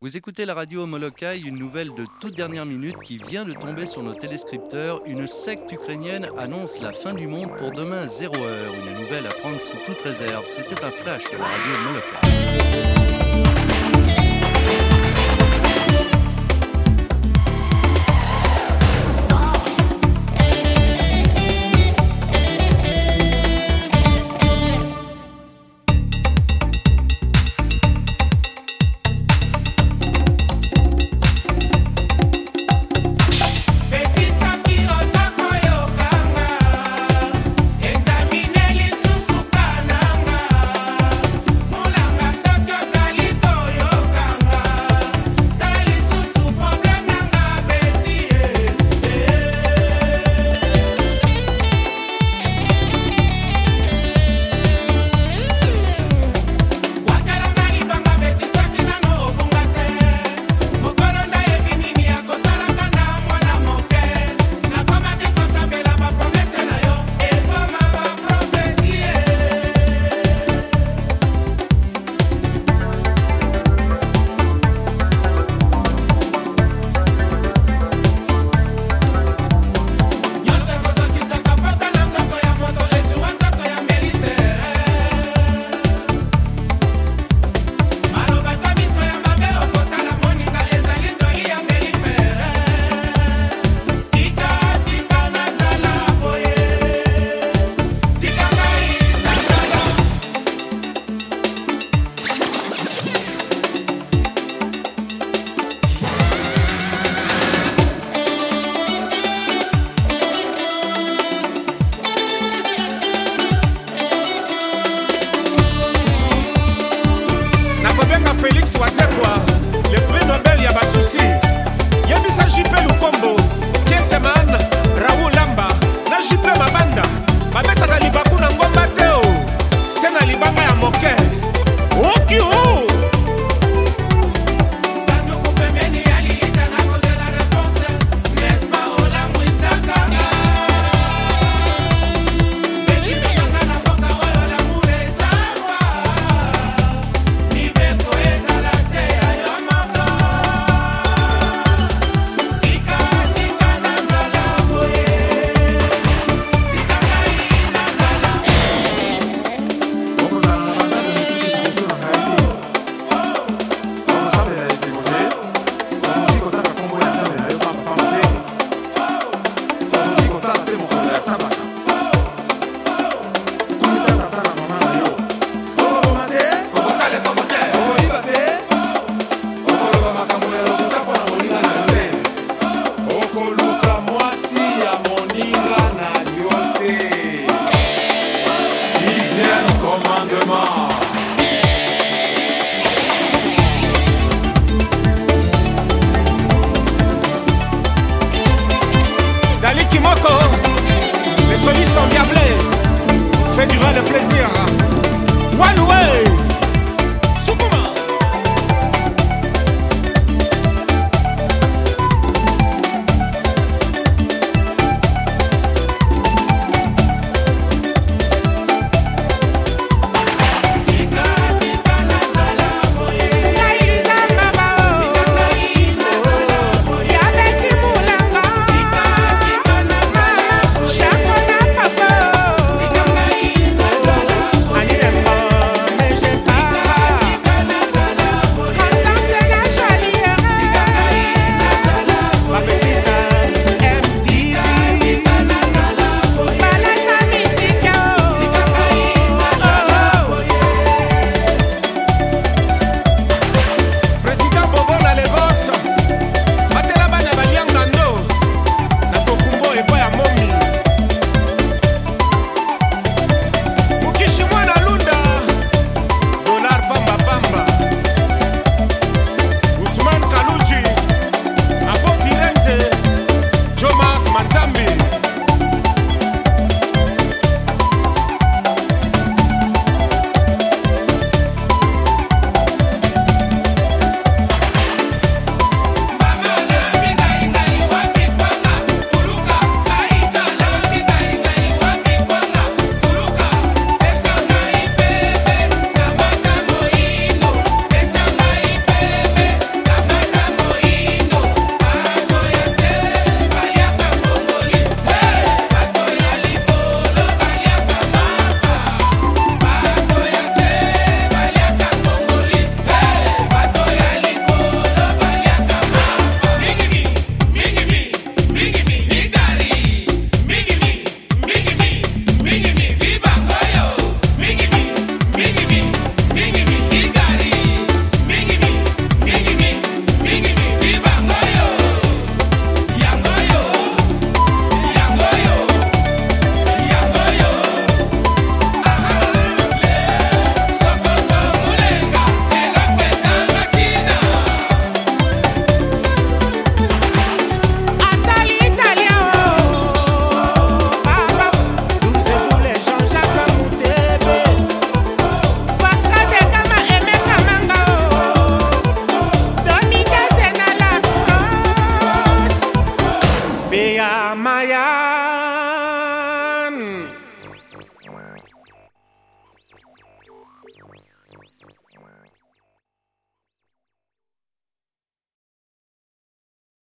Vous écoutez la radio Molokai, une nouvelle de toute dernière minute qui vient de tomber sur nos téléscripteurs. Une secte ukrainienne annonce la fin du monde pour demain 0 heure. Une nouvelle à prendre sous toute réserve. C'était un flash de la radio Molokai. libanga ya moke. Oki okay, Dali Kimoko, les solistes endiablés, fait durer le plaisir. One way!